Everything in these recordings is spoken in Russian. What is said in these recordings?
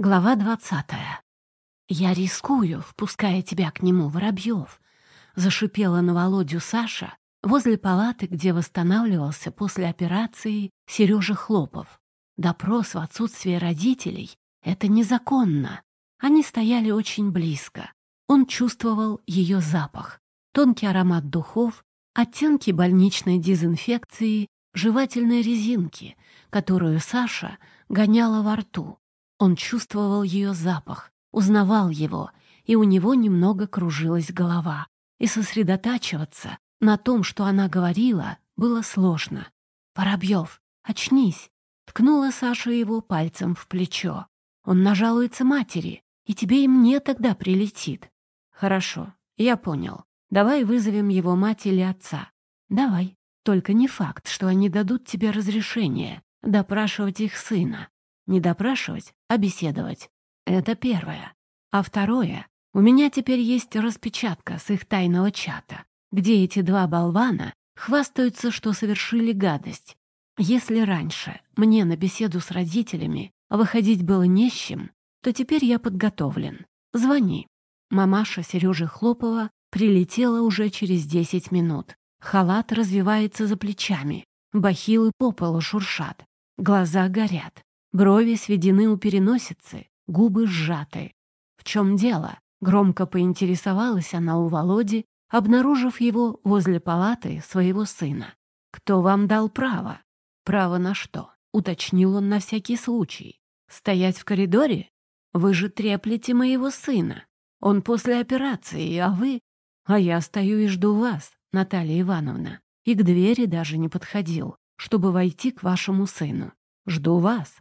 Глава двадцатая. «Я рискую, впуская тебя к нему, Воробьев», — зашипела на Володю Саша возле палаты, где восстанавливался после операции Сережа Хлопов. Допрос в отсутствие родителей — это незаконно. Они стояли очень близко. Он чувствовал ее запах, тонкий аромат духов, оттенки больничной дезинфекции, жевательной резинки, которую Саша гоняла во рту. Он чувствовал ее запах, узнавал его, и у него немного кружилась голова. И сосредотачиваться на том, что она говорила, было сложно. «Воробьев, очнись!» — ткнула Саша его пальцем в плечо. «Он нажалуется матери, и тебе и мне тогда прилетит». «Хорошо, я понял. Давай вызовем его мать или отца». «Давай. Только не факт, что они дадут тебе разрешение допрашивать их сына. Не допрашивать, а беседовать. Это первое. А второе, у меня теперь есть распечатка с их тайного чата, где эти два болвана хвастаются, что совершили гадость. Если раньше мне на беседу с родителями выходить было не с чем, то теперь я подготовлен. Звони. Мамаша Сережи Хлопова прилетела уже через десять минут. Халат развивается за плечами, бахилы по полу шуршат, глаза горят. Брови сведены у переносицы, губы сжаты. В чем дело? Громко поинтересовалась она у Володи, обнаружив его возле палаты своего сына. «Кто вам дал право?» «Право на что?» — уточнил он на всякий случай. «Стоять в коридоре? Вы же треплете моего сына. Он после операции, а вы...» «А я стою и жду вас, Наталья Ивановна, и к двери даже не подходил, чтобы войти к вашему сыну. Жду вас,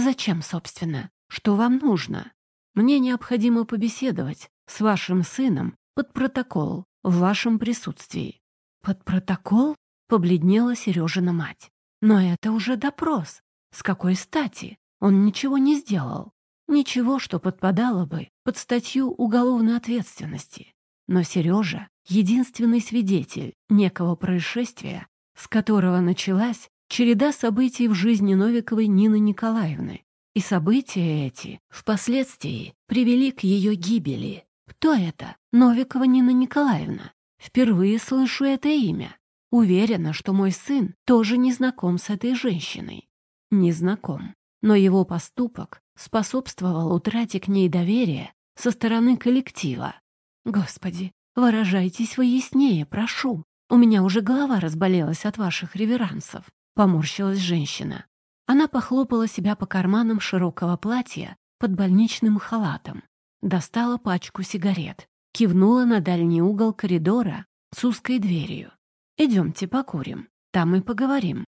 зачем, собственно? Что вам нужно? Мне необходимо побеседовать с вашим сыном под протокол в вашем присутствии. Под протокол? Побледнела Сережина мать. Но это уже допрос. С какой стати? Он ничего не сделал. Ничего, что подпадало бы под статью уголовной ответственности. Но Сережа — единственный свидетель некого происшествия, с которого началась череда событий в жизни Новиковой Нины Николаевны. И события эти впоследствии привели к ее гибели. Кто это? Новикова Нина Николаевна. Впервые слышу это имя. Уверена, что мой сын тоже не знаком с этой женщиной. Не знаком. Но его поступок способствовал утрате к ней доверия со стороны коллектива. Господи, выражайтесь вы яснее, прошу. У меня уже голова разболелась от ваших реверансов. Поморщилась женщина. Она похлопала себя по карманам широкого платья под больничным халатом. Достала пачку сигарет. Кивнула на дальний угол коридора с узкой дверью. «Идемте покурим. Там и поговорим».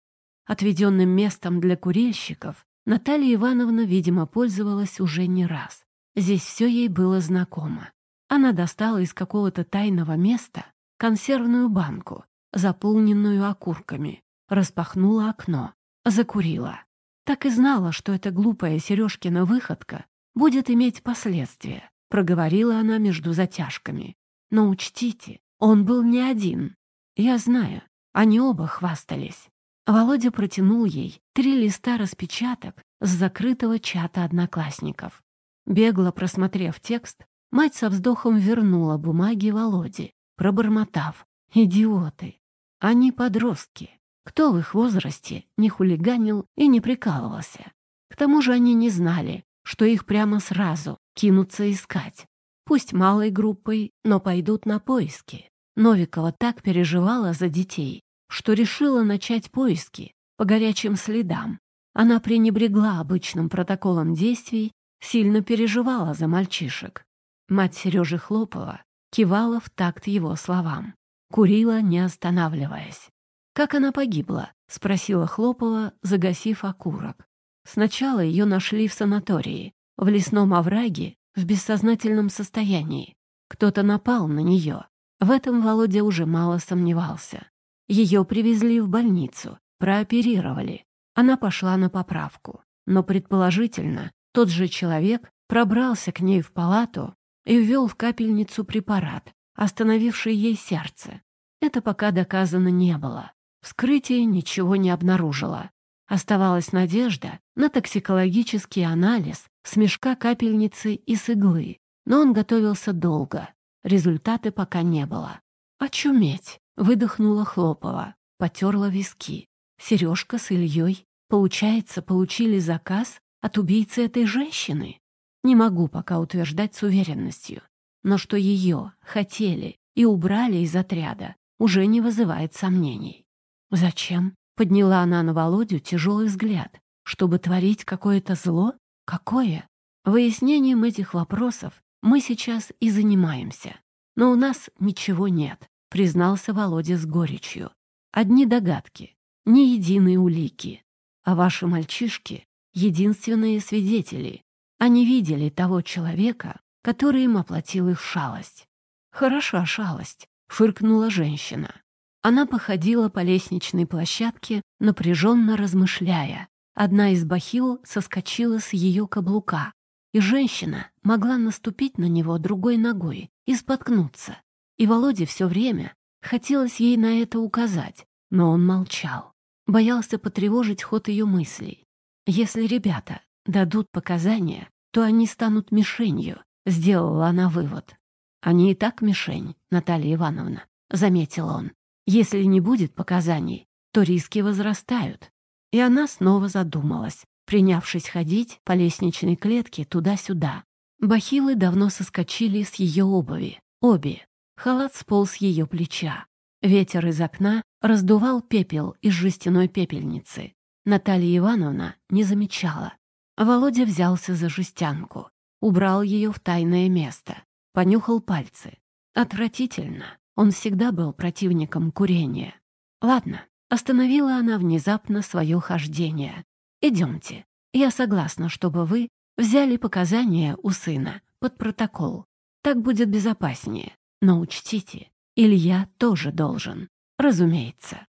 Отведенным местом для курильщиков Наталья Ивановна, видимо, пользовалась уже не раз. Здесь все ей было знакомо. Она достала из какого-то тайного места консервную банку, заполненную окурками, распахнула окно, закурила. Так и знала, что эта глупая Сережкина выходка будет иметь последствия, проговорила она между затяжками. Но учтите, он был не один. Я знаю, они оба хвастались. Володя протянул ей три листа распечаток с закрытого чата одноклассников. Бегло просмотрев текст, мать со вздохом вернула бумаги Володе, пробормотав. «Идиоты! Они подростки. Кто в их возрасте не хулиганил и не прикалывался? К тому же они не знали, что их прямо сразу кинутся искать. Пусть малой группой, но пойдут на поиски. Новикова так переживала за детей, что решила начать поиски по горячим следам. Она пренебрегла обычным протоколом действий, сильно переживала за мальчишек. Мать Сережи Хлопова кивала в такт его словам, курила, не останавливаясь. «Как она погибла?» — спросила Хлопова, загасив окурок. Сначала ее нашли в санатории, в лесном овраге, в бессознательном состоянии. Кто-то напал на нее. В этом Володя уже мало сомневался. Ее привезли в больницу, прооперировали. Она пошла на поправку. Но, предположительно, тот же человек пробрался к ней в палату и ввел в капельницу препарат, остановивший ей сердце. Это пока доказано не было. Вскрытие ничего не обнаружило. Оставалась надежда на токсикологический анализ с мешка капельницы и с иглы, но он готовился долго. Результаты пока не было. «Очуметь!» — выдохнула Хлопова, потерла виски. Сережка с Ильей, получается, получили заказ от убийцы этой женщины? Не могу пока утверждать с уверенностью. Но что ее хотели и убрали из отряда, уже не вызывает сомнений. «Зачем?» — подняла она на Володю тяжелый взгляд. «Чтобы творить какое-то зло? Какое?» Выяснением этих вопросов мы сейчас и занимаемся. Но у нас ничего нет, признался Володя с горечью. Одни догадки, ни единой улики. А ваши мальчишки — единственные свидетели. Они видели того человека, который им оплатил их шалость. «Хороша шалость», — фыркнула женщина. Она походила по лестничной площадке, напряженно размышляя. Одна из бахил соскочила с ее каблука, и женщина могла наступить на него другой ногой и споткнуться. И Володе все время хотелось ей на это указать, но он молчал, боялся потревожить ход ее мыслей. Если ребята дадут показания, то они станут мишенью, сделала она вывод. Они и так мишень, Наталья Ивановна, заметил он. Если не будет показаний, то риски возрастают. И она снова задумалась, принявшись ходить по лестничной клетке туда-сюда. Бахилы давно соскочили с ее обуви, обе. Халат сполз с ее плеча. Ветер из окна раздувал пепел из жестяной пепельницы. Наталья Ивановна не замечала. Володя взялся за жестянку, убрал ее в тайное место, понюхал пальцы. Отвратительно. Он всегда был противником курения. Ладно, остановила она внезапно свое хождение. Идемте. Я согласна, чтобы вы взяли показания у сына под протокол. Так будет безопаснее. Но учтите, Илья тоже должен. Разумеется.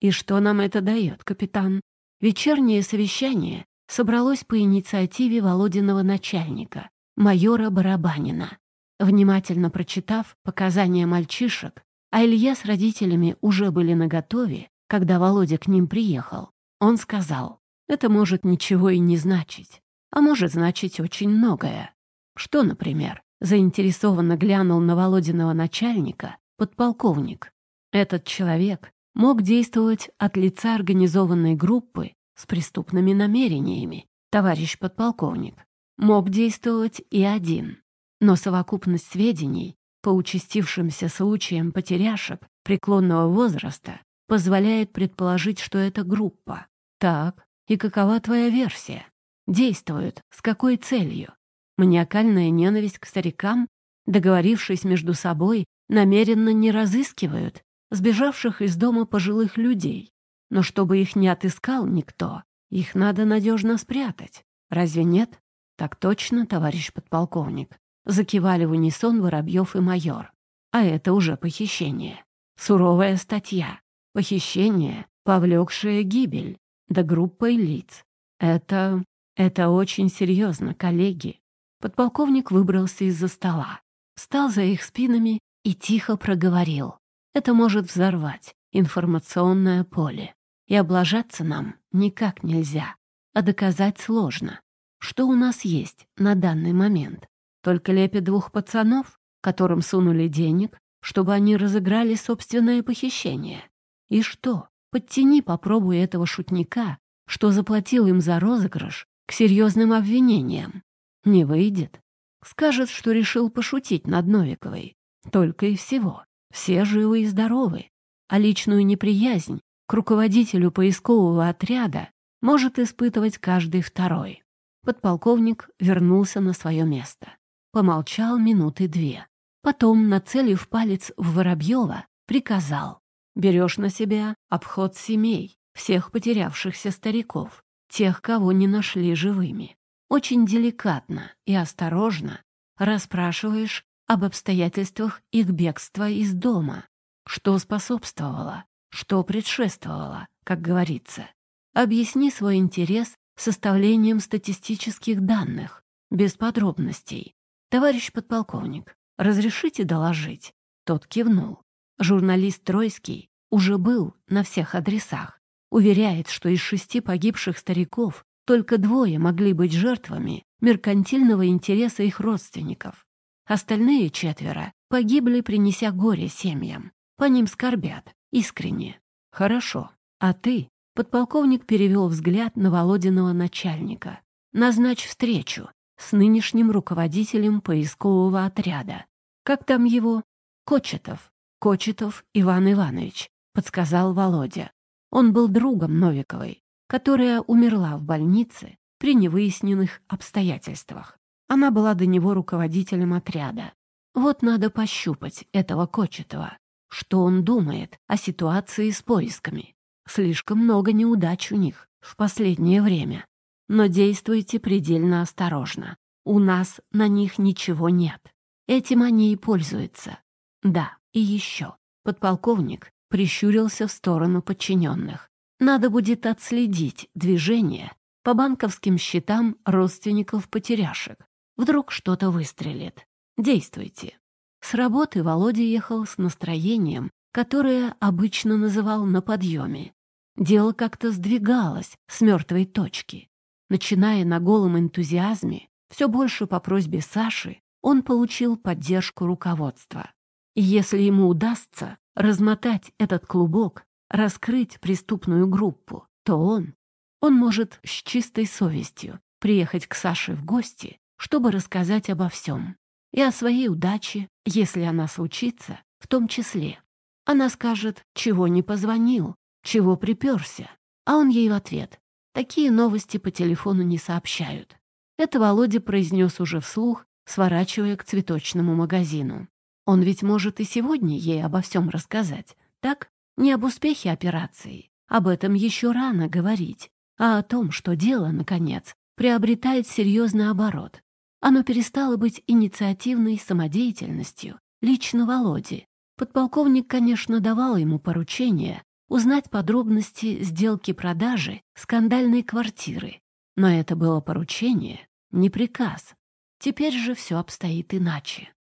И что нам это дает, капитан? Вечернее совещание собралось по инициативе Володиного начальника, майора Барабанина. Внимательно прочитав показания мальчишек, а Илья с родителями уже были наготове, когда Володя к ним приехал, он сказал, это может ничего и не значить, а может значить очень многое. Что, например, заинтересованно глянул на Володиного начальника подполковник. Этот человек мог действовать от лица организованной группы с преступными намерениями, товарищ подполковник. Мог действовать и один. Но совокупность сведений по участившимся случаям потеряшек преклонного возраста позволяет предположить, что это группа. Так, и какова твоя версия? Действуют с какой целью? Маниакальная ненависть к старикам, договорившись между собой, намеренно не разыскивают сбежавших из дома пожилых людей. Но чтобы их не отыскал никто, их надо надежно спрятать. Разве нет? Так точно, товарищ подполковник. Закивали в унисон Воробьев и майор. А это уже похищение. Суровая статья. Похищение, повлекшее гибель. Да группой лиц. Это... это очень серьезно, коллеги. Подполковник выбрался из-за стола, встал за их спинами и тихо проговорил. Это может взорвать информационное поле. И облажаться нам никак нельзя. А доказать сложно. Что у нас есть на данный момент? Только лепят двух пацанов, которым сунули денег, чтобы они разыграли собственное похищение. И что? Подтяни, попробуй этого шутника, что заплатил им за розыгрыш, к серьезным обвинениям. Не выйдет. Скажет, что решил пошутить над Новиковой. Только и всего. Все живы и здоровы. А личную неприязнь к руководителю поискового отряда может испытывать каждый второй. Подполковник вернулся на свое место. Помолчал минуты две. Потом, нацелив палец в Воробьева, приказал. «Берешь на себя обход семей, всех потерявшихся стариков, тех, кого не нашли живыми. Очень деликатно и осторожно расспрашиваешь об обстоятельствах их бегства из дома, что способствовало, что предшествовало, как говорится. Объясни свой интерес составлением статистических данных, без подробностей, «Товарищ подполковник, разрешите доложить?» Тот кивнул. Журналист Тройский уже был на всех адресах. Уверяет, что из шести погибших стариков только двое могли быть жертвами меркантильного интереса их родственников. Остальные четверо погибли, принеся горе семьям. По ним скорбят, искренне. Хорошо. А ты? Подполковник перевел взгляд на Володиного начальника. Назначь встречу с нынешним руководителем поискового отряда. Как там его? Кочетов. Кочетов Иван Иванович, подсказал Володя. Он был другом Новиковой, которая умерла в больнице при невыясненных обстоятельствах. Она была до него руководителем отряда. Вот надо пощупать этого Кочетова. Что он думает о ситуации с поисками? Слишком много неудач у них в последнее время. Но действуйте предельно осторожно. У нас на них ничего нет. Этим они и пользуются. Да, и еще. Подполковник прищурился в сторону подчиненных. Надо будет отследить движение по банковским счетам родственников потеряшек. Вдруг что-то выстрелит. Действуйте. С работы Володя ехал с настроением, которое обычно называл на подъеме. Дело как-то сдвигалось с мертвой точки. Начиная на голом энтузиазме, все больше по просьбе Саши, он получил поддержку руководства. И если ему удастся размотать этот клубок, раскрыть преступную группу, то он, он может с чистой совестью приехать к Саше в гости, чтобы рассказать обо всем. И о своей удаче, если она случится, в том числе. Она скажет, чего не позвонил, чего приперся. А он ей в ответ. Такие новости по телефону не сообщают. Это Володя произнес уже вслух, сворачивая к цветочному магазину. Он ведь может и сегодня ей обо всем рассказать, так? Не об успехе операции. Об этом еще рано говорить, а о том, что дело, наконец, приобретает серьезный оборот. Оно перестало быть инициативной самодеятельностью лично Володи. Подполковник, конечно, давал ему поручение узнать подробности сделки продажи скандальной квартиры. Но это было поручение, не приказ. Теперь же все обстоит иначе.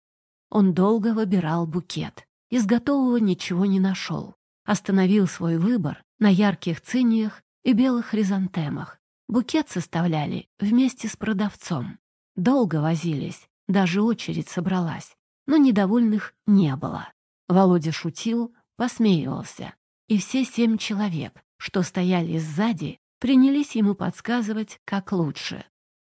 Он долго выбирал букет. Из готового ничего не нашел. Остановил свой выбор на ярких циниях и белых хризантемах. Букет составляли вместе с продавцом. Долго возились, даже очередь собралась, но недовольных не было. Володя шутил, посмеивался, и все семь человек, что стояли сзади, принялись ему подсказывать, как лучше.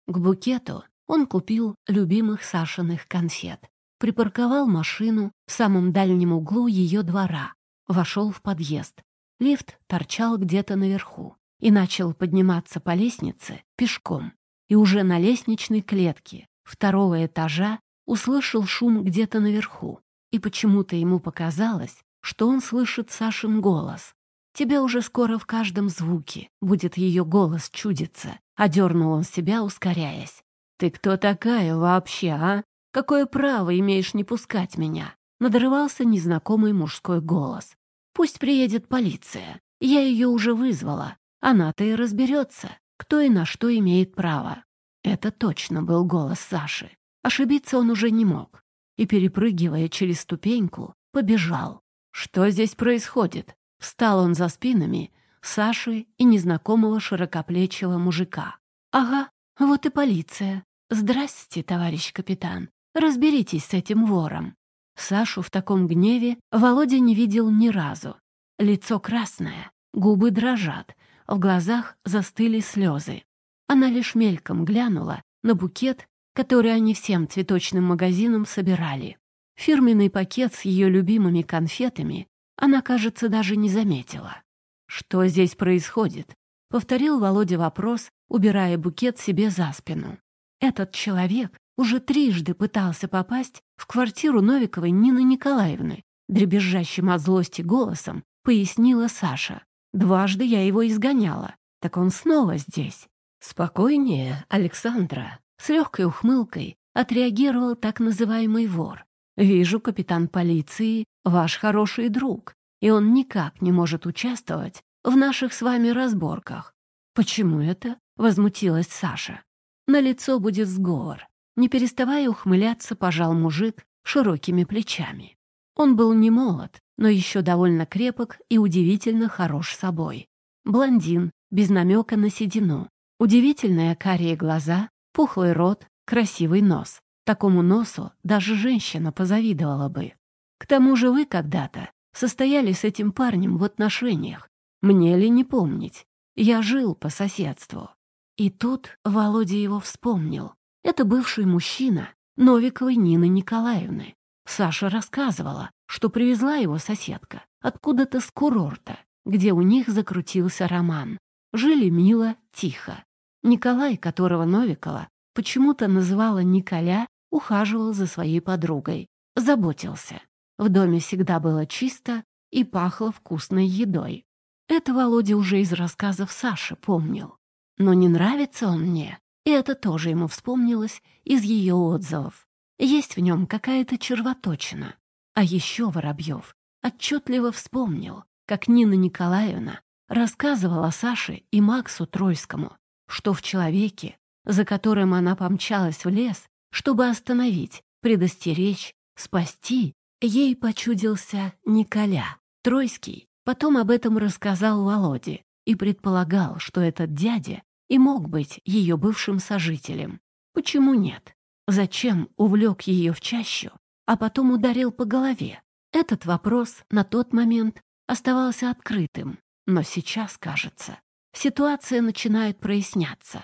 К букету он купил любимых Сашиных конфет, припарковал машину в самом дальнем углу ее двора, вошел в подъезд. Лифт торчал где-то наверху и начал подниматься по лестнице пешком. И уже на лестничной клетке второго этажа услышал шум где-то наверху. И почему-то ему показалось, что он слышит Сашин голос. Тебе уже скоро в каждом звуке будет ее голос чудиться. Одернул он себя, ускоряясь. «Ты кто такая вообще, а? Какое право имеешь не пускать меня?» Надрывался незнакомый мужской голос. «Пусть приедет полиция. Я ее уже вызвала. Она-то и разберется, кто и на что имеет право». Это точно был голос Саши. Ошибиться он уже не мог. И, перепрыгивая через ступеньку, побежал. «Что здесь происходит?» Встал он за спинами Саши и незнакомого широкоплечего мужика. «Ага, вот и полиция. Здрасте, товарищ капитан. Разберитесь с этим вором». Сашу в таком гневе Володя не видел ни разу. Лицо красное, губы дрожат, в глазах застыли слезы. Она лишь мельком глянула на букет, который они всем цветочным магазинам собирали. Фирменный пакет с ее любимыми конфетами она, кажется, даже не заметила. «Что здесь происходит?» — повторил Володя вопрос, убирая букет себе за спину. Этот человек уже трижды пытался попасть в квартиру Новиковой Нины Николаевны, дребезжащим от злости голосом пояснила Саша. «Дважды я его изгоняла, так он снова здесь». «Спокойнее, Александра», — с легкой ухмылкой отреагировал так называемый вор. «Вижу, капитан полиции, ваш хороший друг, и он никак не может участвовать в наших с вами разборках». «Почему это?» — возмутилась Саша. «На лицо будет сговор». Не переставая ухмыляться, пожал мужик широкими плечами. Он был не молод, но еще довольно крепок и удивительно хорош собой. Блондин, без намека на седину. Удивительные карие глаза, пухлый рот, красивый нос. Такому носу даже женщина позавидовала бы. К тому же вы когда-то состояли с этим парнем в отношениях. Мне ли не помнить? Я жил по соседству. И тут Володя его вспомнил. Это бывший мужчина Новиковой Нины Николаевны. Саша рассказывала, что привезла его соседка откуда-то с курорта, где у них закрутился роман. Жили мило, тихо. Николай, которого Новикова почему-то называла Николя, ухаживал за своей подругой, заботился. В доме всегда было чисто и пахло вкусной едой. Это Володя уже из рассказов Саши помнил. Но не нравится он мне, и это тоже ему вспомнилось из ее отзывов. Есть в нем какая-то червоточина. А еще Воробьев отчетливо вспомнил, как Нина Николаевна рассказывала Саше и Максу Тройскому, что в человеке, за которым она помчалась в лес, чтобы остановить, предостеречь, спасти, ей почудился Николя. Тройский потом об этом рассказал Володе и предполагал, что этот дядя и мог быть ее бывшим сожителем. Почему нет? Зачем увлек ее в чащу, а потом ударил по голове? Этот вопрос на тот момент оставался открытым, но сейчас, кажется, ситуация начинает проясняться.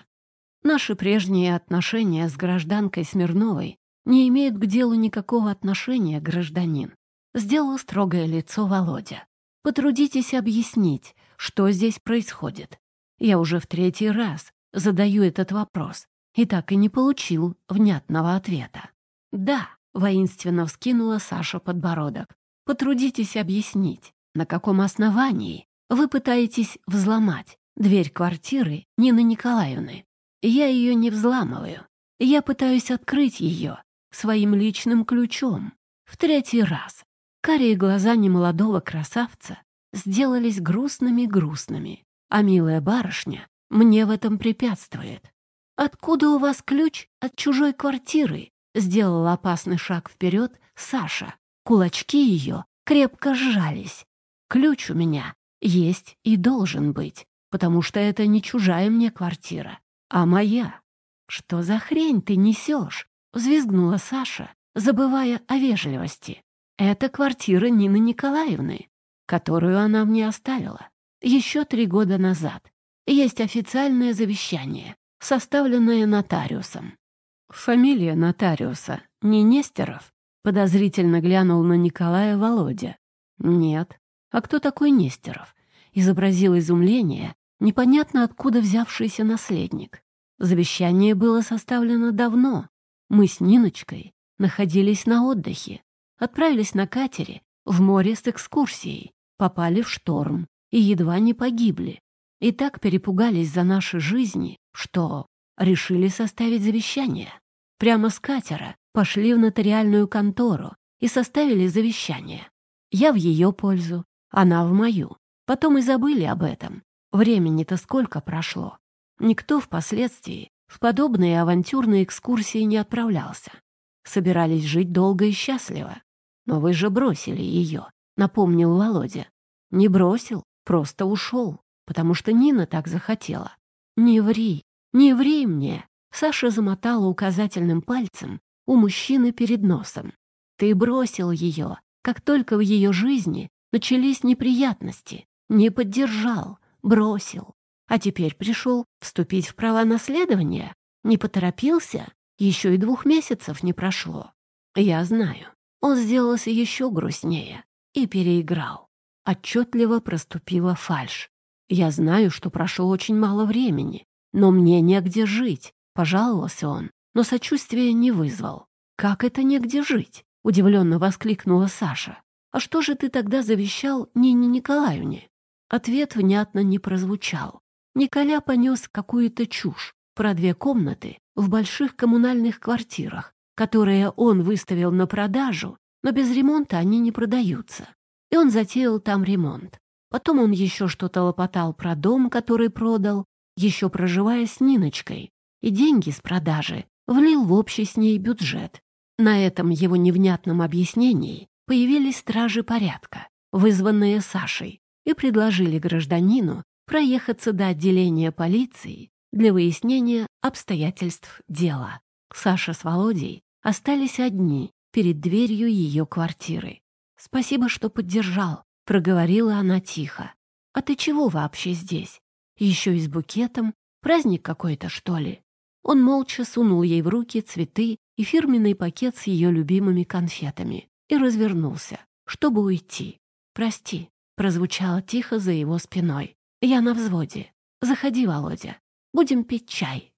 Наши прежние отношения с гражданкой Смирновой не имеют к делу никакого отношения, гражданин. Сделал строгое лицо Володя. Потрудитесь объяснить, что здесь происходит. Я уже в третий раз задаю этот вопрос и так и не получил внятного ответа. «Да», — воинственно вскинула Саша подбородок. «Потрудитесь объяснить, на каком основании вы пытаетесь взломать дверь квартиры Нины Николаевны. Я ее не взламываю. Я пытаюсь открыть ее своим личным ключом. В третий раз. Карие глаза немолодого красавца сделались грустными-грустными, а милая барышня мне в этом препятствует. «Откуда у вас ключ от чужой квартиры?» Сделал опасный шаг вперед Саша. Кулачки ее крепко сжались. «Ключ у меня есть и должен быть, потому что это не чужая мне квартира, а моя. Что за хрень ты несешь? Взвизгнула Саша, забывая о вежливости. Это квартира Нины Николаевны, которую она мне оставила еще три года назад. Есть официальное завещание, составленное нотариусом. Фамилия нотариуса не Нестеров? Подозрительно глянул на Николая Володя. Нет. А кто такой Нестеров? Изобразил изумление непонятно откуда взявшийся наследник. Завещание было составлено давно. Мы с Ниночкой находились на отдыхе, отправились на катере в море с экскурсией, попали в шторм и едва не погибли. И так перепугались за наши жизни, что решили составить завещание. Прямо с катера пошли в нотариальную контору и составили завещание. Я в ее пользу, она в мою. Потом и забыли об этом. Времени-то сколько прошло. Никто впоследствии в подобные авантюрные экскурсии не отправлялся. Собирались жить долго и счастливо. Но вы же бросили ее, напомнил Володя. Не бросил, просто ушел, потому что Нина так захотела. Не ври, не ври мне. Саша замотала указательным пальцем у мужчины перед носом. Ты бросил ее, как только в ее жизни начались неприятности. Не поддержал, бросил. А теперь пришел вступить в права наследования? Не поторопился? Еще и двух месяцев не прошло. Я знаю. Он сделался еще грустнее и переиграл. Отчетливо проступила фальшь. Я знаю, что прошло очень мало времени, но мне негде жить, пожаловался он, но сочувствия не вызвал. Как это негде жить? Удивленно воскликнула Саша. А что же ты тогда завещал Нине Николаевне? Ответ внятно не прозвучал. Николя понес какую-то чушь про две комнаты в больших коммунальных квартирах, которые он выставил на продажу, но без ремонта они не продаются. И он затеял там ремонт. Потом он еще что-то лопотал про дом, который продал, еще проживая с Ниночкой, и деньги с продажи влил в общий с ней бюджет. На этом его невнятном объяснении появились стражи порядка, вызванные Сашей, и предложили гражданину проехаться до отделения полиции для выяснения обстоятельств дела. Саша с Володей остались одни перед дверью ее квартиры. «Спасибо, что поддержал», — проговорила она тихо. «А ты чего вообще здесь? Еще и с букетом? Праздник какой-то, что ли?» Он молча сунул ей в руки цветы и фирменный пакет с ее любимыми конфетами и развернулся, чтобы уйти. «Прости», — прозвучало тихо за его спиной. «Я на взводе. Заходи, Володя. Будем пить чай».